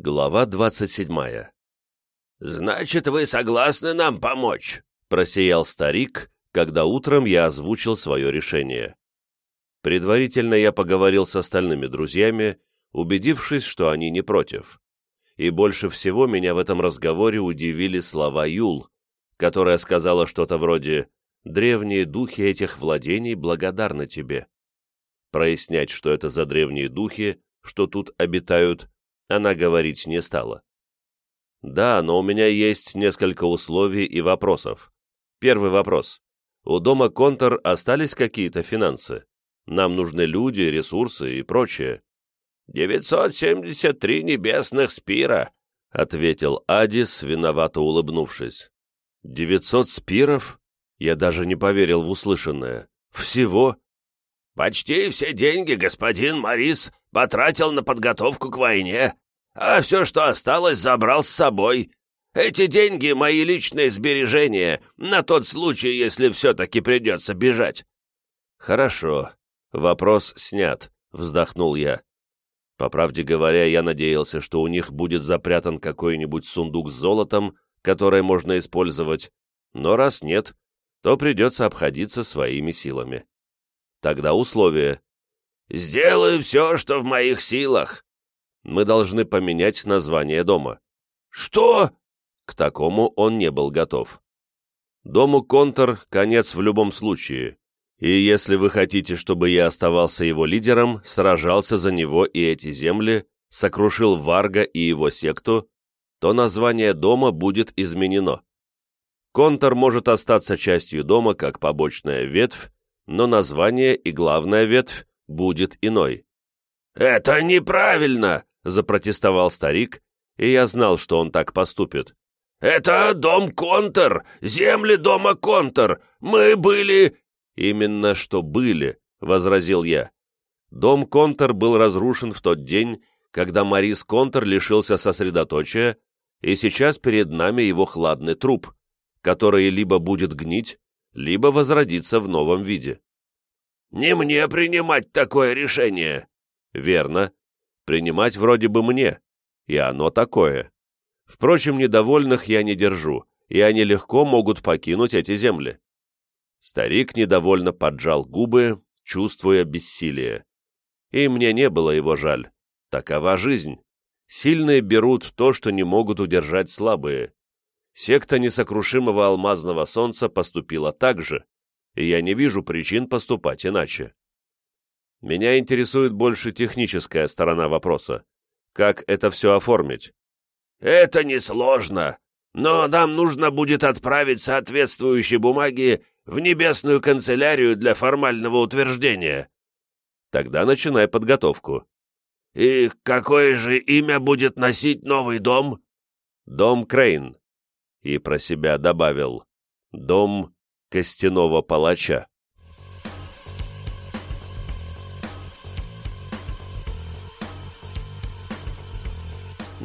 Глава двадцать седьмая. «Значит, вы согласны нам помочь?» — просиял старик, когда утром я озвучил свое решение. Предварительно я поговорил с остальными друзьями, убедившись, что они не против. И больше всего меня в этом разговоре удивили слова Юл, которая сказала что-то вроде «Древние духи этих владений благодарны тебе». Прояснять, что это за древние духи, что тут обитают, она говорить не стала. Да, но у меня есть несколько условий и вопросов. Первый вопрос. У дома Контор остались какие-то финансы? Нам нужны люди, ресурсы и прочее. «973 небесных спира», — ответил Адис, виновато улыбнувшись. «Девятьсот спиров?» Я даже не поверил в услышанное. «Всего?» «Почти все деньги господин Морис потратил на подготовку к войне, а все, что осталось, забрал с собой. Эти деньги — мои личные сбережения, на тот случай, если все-таки придется бежать». «Хорошо. Вопрос снят», — вздохнул я. По правде говоря, я надеялся, что у них будет запрятан какой-нибудь сундук с золотом, которое можно использовать, но раз нет, то придется обходиться своими силами. Тогда условие. «Сделаю все, что в моих силах». Мы должны поменять название дома. «Что?» К такому он не был готов. Дому Контор конец в любом случае, и если вы хотите, чтобы я оставался его лидером, сражался за него и эти земли, сокрушил Варга и его секту, то название дома будет изменено. Контор может остаться частью дома как побочная ветвь, но название и главная ветвь будет иной. «Это неправильно!» — запротестовал старик, и я знал, что он так поступит. «Это дом Контор, земли дома Контор. Мы были...» «Именно что были», — возразил я. Дом Контор был разрушен в тот день, когда Марис Контор лишился сосредоточия, и сейчас перед нами его хладный труп, который либо будет гнить, либо возродиться в новом виде. «Не мне принимать такое решение!» «Верно. Принимать вроде бы мне, и оно такое. Впрочем, недовольных я не держу, и они легко могут покинуть эти земли». Старик недовольно поджал губы, чувствуя бессилие. И мне не было его жаль. Такова жизнь. Сильные берут то, что не могут удержать слабые. Секта несокрушимого алмазного солнца поступила так же, и я не вижу причин поступать иначе. Меня интересует больше техническая сторона вопроса. Как это все оформить? Это несложно, но нам нужно будет отправить соответствующие бумаги в небесную канцелярию для формального утверждения. Тогда начинай подготовку. И какое же имя будет носить новый дом? Дом Крейн и про себя добавил «Дом костяного палача».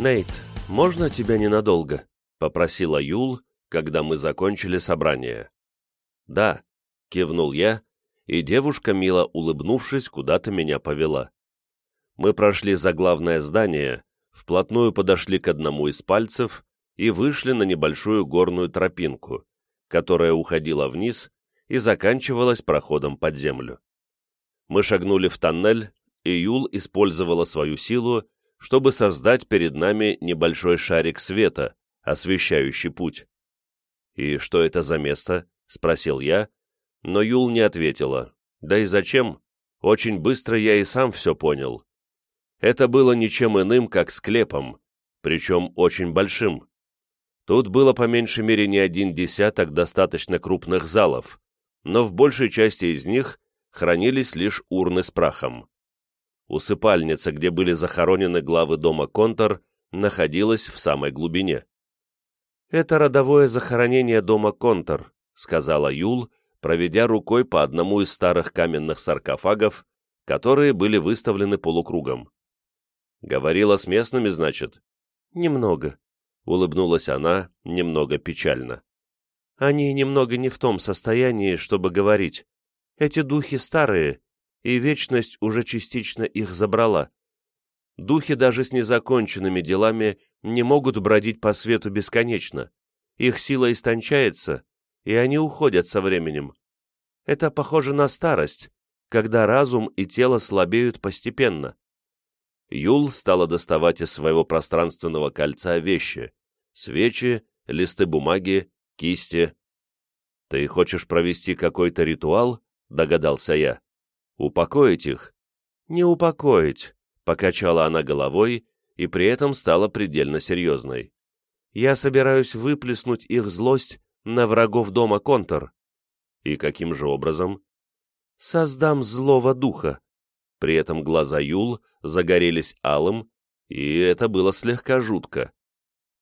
«Нейт, можно тебя ненадолго?» — попросила Юл, когда мы закончили собрание. «Да», — кивнул я, и девушка, мило улыбнувшись, куда-то меня повела. Мы прошли за главное здание, вплотную подошли к одному из пальцев и вышли на небольшую горную тропинку, которая уходила вниз и заканчивалась проходом под землю. Мы шагнули в тоннель, и Юл использовала свою силу, чтобы создать перед нами небольшой шарик света, освещающий путь. «И что это за место?» — спросил я, но Юл не ответила. «Да и зачем? Очень быстро я и сам все понял. Это было ничем иным, как склепом, причем очень большим. Тут было по меньшей мере не один десяток достаточно крупных залов, но в большей части из них хранились лишь урны с прахом. Усыпальница, где были захоронены главы дома Контор, находилась в самой глубине. «Это родовое захоронение дома Контор», — сказала Юл, проведя рукой по одному из старых каменных саркофагов, которые были выставлены полукругом. «Говорила с местными, значит?» «Немного», — улыбнулась она немного печально. «Они немного не в том состоянии, чтобы говорить. Эти духи старые, и вечность уже частично их забрала. Духи даже с незаконченными делами не могут бродить по свету бесконечно. Их сила истончается, и они уходят со временем. Это похоже на старость, когда разум и тело слабеют постепенно. Юл стала доставать из своего пространственного кольца вещи — свечи, листы бумаги, кисти. «Ты хочешь провести какой-то ритуал?» — догадался я. «Упокоить их?» «Не упокоить», — покачала она головой и при этом стала предельно серьезной. «Я собираюсь выплеснуть их злость на врагов дома Контор». «И каким же образом?» «Создам злого духа». При этом глаза Юл загорелись алым, и это было слегка жутко.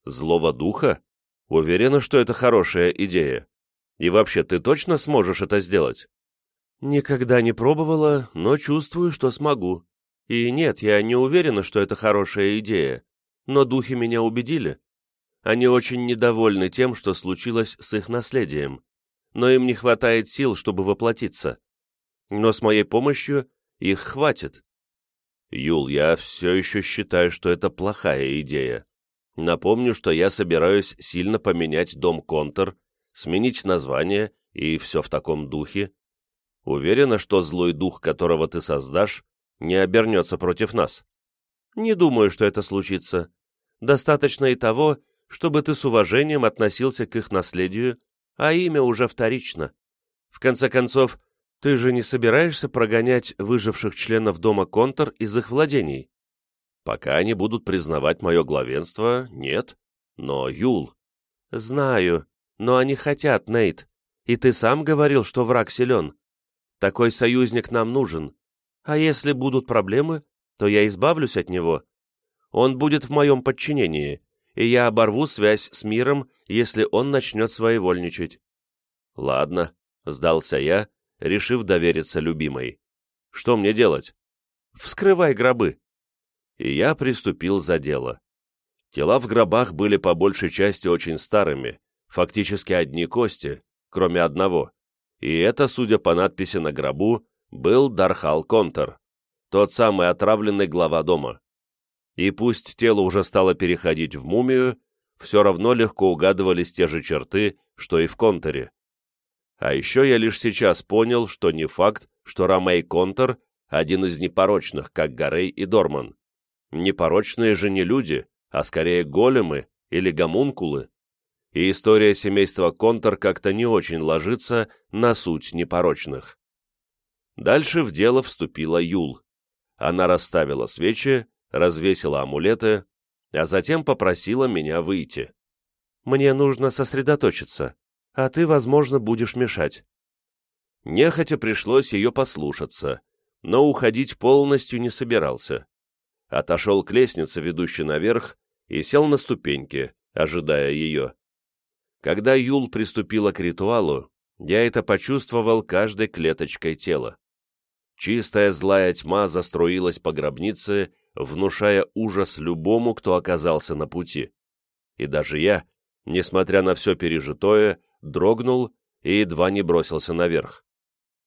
«Злого духа? Уверена, что это хорошая идея. И вообще, ты точно сможешь это сделать?» «Никогда не пробовала, но чувствую, что смогу. И нет, я не уверена, что это хорошая идея, но духи меня убедили. Они очень недовольны тем, что случилось с их наследием, но им не хватает сил, чтобы воплотиться. Но с моей помощью их хватит. Юл, я все еще считаю, что это плохая идея. Напомню, что я собираюсь сильно поменять дом Контор, сменить название и все в таком духе. Уверена, что злой дух, которого ты создашь, не обернется против нас. Не думаю, что это случится. Достаточно и того, чтобы ты с уважением относился к их наследию, а имя уже вторично. В конце концов, ты же не собираешься прогонять выживших членов дома Контор из их владений? Пока они будут признавать мое главенство, нет. Но, Юл... Знаю, но они хотят, Нейт. И ты сам говорил, что враг силен. Такой союзник нам нужен. А если будут проблемы, то я избавлюсь от него. Он будет в моем подчинении, и я оборву связь с миром, если он начнет своевольничать. Ладно, сдался я, решив довериться любимой. Что мне делать? Вскрывай гробы. И я приступил за дело. Тела в гробах были по большей части очень старыми, фактически одни кости, кроме одного и это, судя по надписи на гробу, был Дархал Контор, тот самый отравленный глава дома. И пусть тело уже стало переходить в мумию, все равно легко угадывались те же черты, что и в Конторе. А еще я лишь сейчас понял, что не факт, что Ромей Контор – один из непорочных, как Гарей и Дорман. Непорочные же не люди, а скорее големы или гомункулы и история семейства Контор как-то не очень ложится на суть непорочных. Дальше в дело вступила Юл. Она расставила свечи, развесила амулеты, а затем попросила меня выйти. «Мне нужно сосредоточиться, а ты, возможно, будешь мешать». Нехотя пришлось ее послушаться, но уходить полностью не собирался. Отошел к лестнице, ведущей наверх, и сел на ступеньки, ожидая ее. Когда Юл приступила к ритуалу, я это почувствовал каждой клеточкой тела. Чистая злая тьма заструилась по гробнице, внушая ужас любому, кто оказался на пути. И даже я, несмотря на все пережитое, дрогнул и едва не бросился наверх.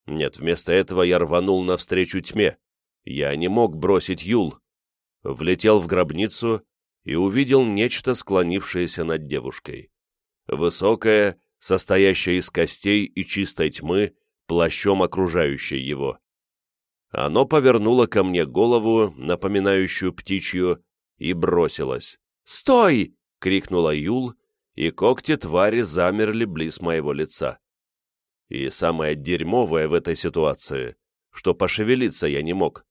Нет, вместо этого я рванул навстречу тьме. Я не мог бросить Юл. Влетел в гробницу и увидел нечто, склонившееся над девушкой высокое, состоящее из костей и чистой тьмы, плащом окружающей его. Оно повернуло ко мне голову, напоминающую птичью, и бросилось. «Стой!» — крикнула Юл, и когти твари замерли близ моего лица. И самое дерьмовое в этой ситуации, что пошевелиться я не мог.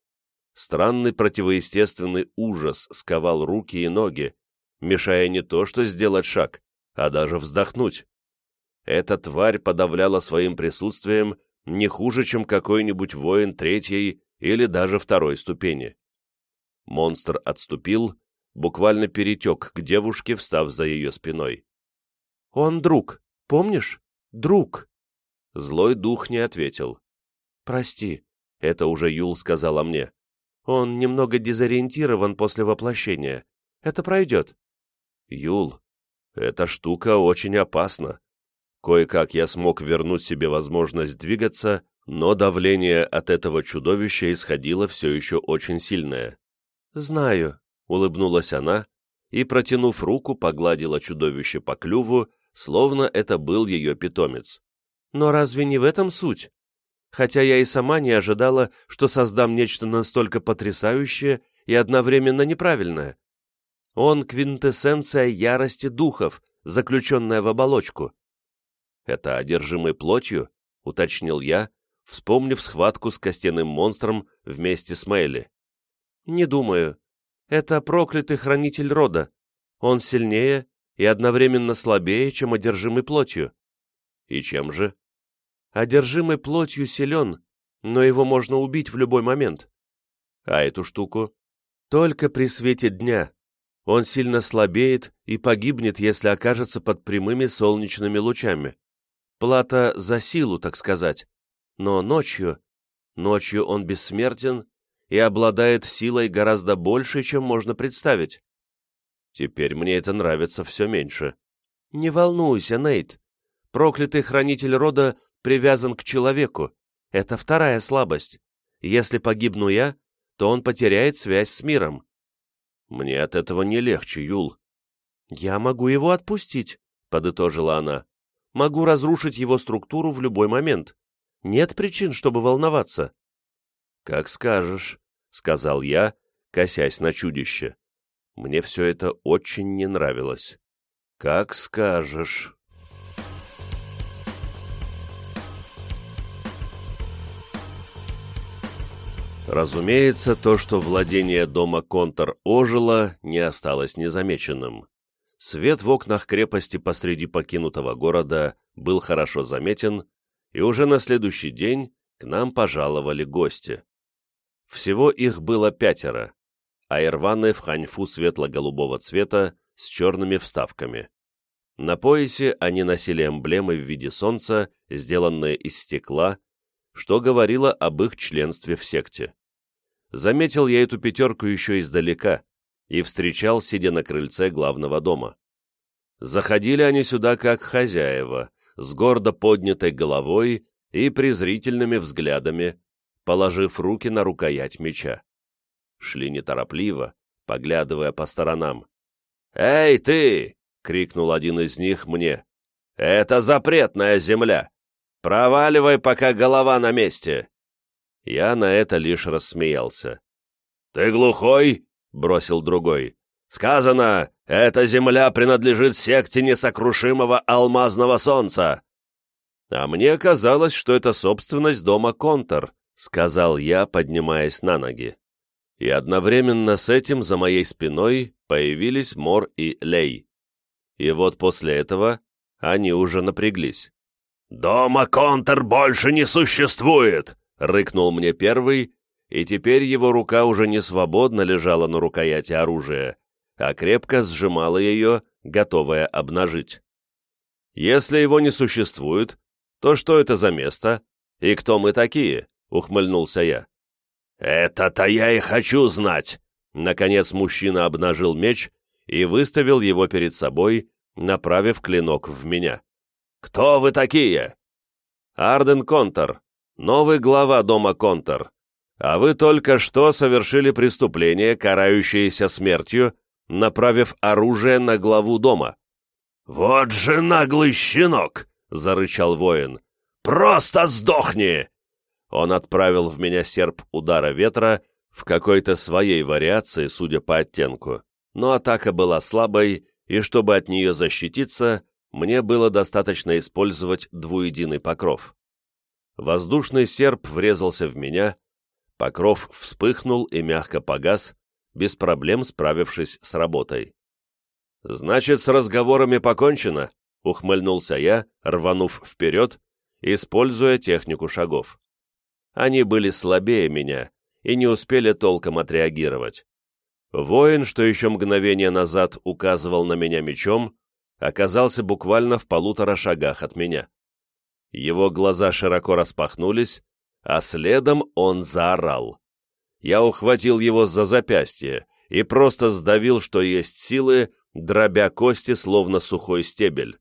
Странный противоестественный ужас сковал руки и ноги, мешая не то что сделать шаг, а даже вздохнуть. Эта тварь подавляла своим присутствием не хуже, чем какой-нибудь воин третьей или даже второй ступени. Монстр отступил, буквально перетек к девушке, встав за ее спиной. «Он друг, помнишь? Друг!» Злой дух не ответил. «Прости», — это уже Юл сказала мне. «Он немного дезориентирован после воплощения. Это пройдет». «Юл, эта штука очень опасна. Кое-как я смог вернуть себе возможность двигаться, но давление от этого чудовища исходило все еще очень сильное. «Знаю», — улыбнулась она и, протянув руку, погладила чудовище по клюву, словно это был ее питомец. «Но разве не в этом суть? Хотя я и сама не ожидала, что создам нечто настолько потрясающее и одновременно неправильное. Он — квинтэссенция ярости духов, заключенная в оболочку. «Это одержимый плотью?» — уточнил я, вспомнив схватку с костяным монстром вместе с Мэйли. «Не думаю. Это проклятый хранитель рода. Он сильнее и одновременно слабее, чем одержимый плотью». «И чем же?» «Одержимый плотью силен, но его можно убить в любой момент». «А эту штуку?» «Только при свете дня. Он сильно слабеет и погибнет, если окажется под прямыми солнечными лучами. Плата за силу, так сказать. Но ночью... Ночью он бессмертен и обладает силой гораздо больше, чем можно представить. Теперь мне это нравится все меньше. Не волнуйся, Нейт. Проклятый хранитель рода привязан к человеку. Это вторая слабость. Если погибну я, то он потеряет связь с миром. Мне от этого не легче, Юл. Я могу его отпустить, подытожила она. Могу разрушить его структуру в любой момент. Нет причин, чтобы волноваться. Как скажешь, сказал я, косясь на чудище. Мне все это очень не нравилось. Как скажешь. Разумеется, то, что владение дома Контор ожило, не осталось незамеченным. Свет в окнах крепости посреди покинутого города был хорошо заметен, и уже на следующий день к нам пожаловали гости. Всего их было пятеро, а ирваны в ханьфу светло-голубого цвета с черными вставками. На поясе они носили эмблемы в виде солнца, сделанные из стекла, что говорило об их членстве в секте. Заметил я эту пятерку еще издалека и встречал, сидя на крыльце главного дома. Заходили они сюда как хозяева, с гордо поднятой головой и презрительными взглядами, положив руки на рукоять меча. Шли неторопливо, поглядывая по сторонам. «Эй, ты!» — крикнул один из них мне. «Это запретная земля! Проваливай, пока голова на месте!» Я на это лишь рассмеялся. «Ты глухой?» — бросил другой. «Сказано, эта земля принадлежит секте несокрушимого алмазного солнца!» «А мне казалось, что это собственность дома Контор», — сказал я, поднимаясь на ноги. И одновременно с этим за моей спиной появились Мор и Лей. И вот после этого они уже напряглись. «Дома Контор больше не существует!» — рыкнул мне первый, и теперь его рука уже не свободно лежала на рукояти оружия, а крепко сжимала ее, готовая обнажить. «Если его не существует, то что это за место? И кто мы такие?» — ухмыльнулся я. «Это-то я и хочу знать!» Наконец мужчина обнажил меч и выставил его перед собой, направив клинок в меня. «Кто вы такие?» «Арден Контор, новый глава дома Контор. А вы только что совершили преступление, карающееся смертью, направив оружие на главу дома». «Вот же наглый щенок!» — зарычал воин. «Просто сдохни!» Он отправил в меня серп удара ветра в какой-то своей вариации, судя по оттенку. Но атака была слабой, и чтобы от нее защититься, мне было достаточно использовать двуединый покров. Воздушный серп врезался в меня, покров вспыхнул и мягко погас, без проблем справившись с работой. «Значит, с разговорами покончено», — ухмыльнулся я, рванув вперед, используя технику шагов. Они были слабее меня и не успели толком отреагировать. Воин, что еще мгновение назад указывал на меня мечом, оказался буквально в полутора шагах от меня. Его глаза широко распахнулись, а следом он заорал. Я ухватил его за запястье и просто сдавил, что есть силы, дробя кости, словно сухой стебель.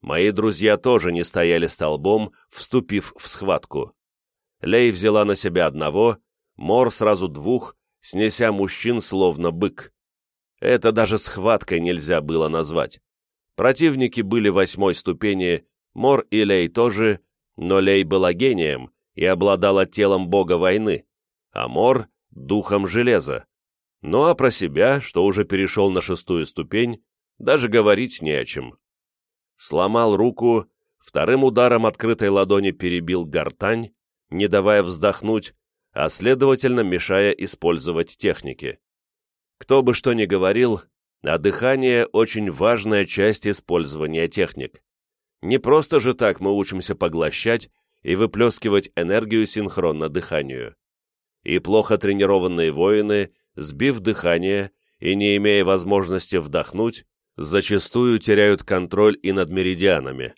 Мои друзья тоже не стояли столбом, вступив в схватку. Лей взяла на себя одного, Мор сразу двух, снеся мужчин словно бык. Это даже схваткой нельзя было назвать. Противники были восьмой ступени, Мор и Лей тоже, но Лей была гением и обладала телом бога войны, а Мор — духом железа. Ну а про себя, что уже перешел на шестую ступень, даже говорить не о чем. Сломал руку, вторым ударом открытой ладони перебил гортань, не давая вздохнуть, а следовательно мешая использовать техники. Кто бы что ни говорил, а дыхание – очень важная часть использования техник. Не просто же так мы учимся поглощать и выплескивать энергию синхронно дыханию. И плохо тренированные воины, сбив дыхание и не имея возможности вдохнуть, зачастую теряют контроль и над меридианами.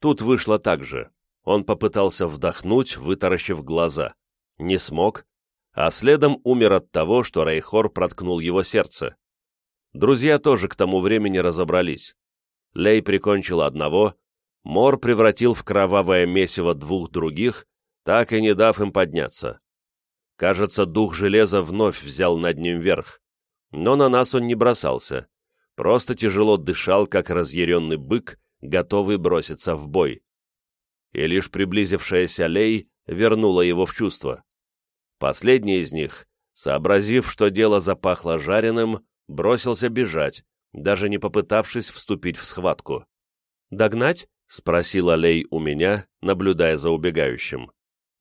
Тут вышло так же. Он попытался вдохнуть, вытаращив глаза. Не смог, а следом умер от того, что Рейхор проткнул его сердце. Друзья тоже к тому времени разобрались. Лей прикончил одного, Мор превратил в кровавое месиво двух других, так и не дав им подняться. Кажется, дух железа вновь взял над ним верх. Но на нас он не бросался, просто тяжело дышал, как разъяренный бык, готовый броситься в бой. И лишь приблизившаяся Лей вернула его в чувство. Последний из них, сообразив, что дело запахло жареным, бросился бежать, даже не попытавшись вступить в схватку. «Догнать?» — спросила Лей у меня, наблюдая за убегающим.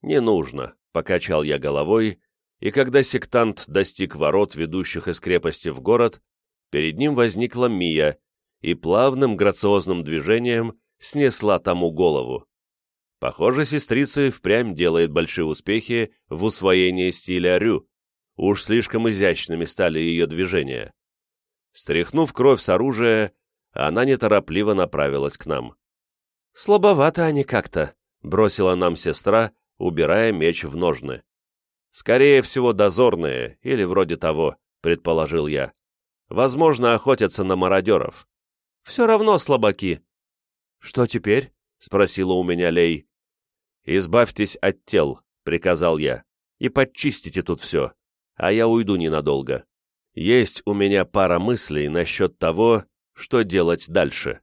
«Не нужно», — покачал я головой, и когда сектант достиг ворот, ведущих из крепости в город, перед ним возникла Мия и плавным грациозным движением снесла тому голову. Похоже, сестрица впрямь делает большие успехи в усвоении стиля рю. Уж слишком изящными стали ее движения. Стряхнув кровь с оружия, она неторопливо направилась к нам. «Слабовато они как-то», — бросила нам сестра, убирая меч в ножны. «Скорее всего, дозорные, или вроде того», — предположил я. «Возможно, охотятся на мародеров. Все равно слабаки». «Что теперь?» — спросила у меня Лей. «Избавьтесь от тел», — приказал я, — «и подчистите тут все, а я уйду ненадолго. Есть у меня пара мыслей насчет того, что делать дальше».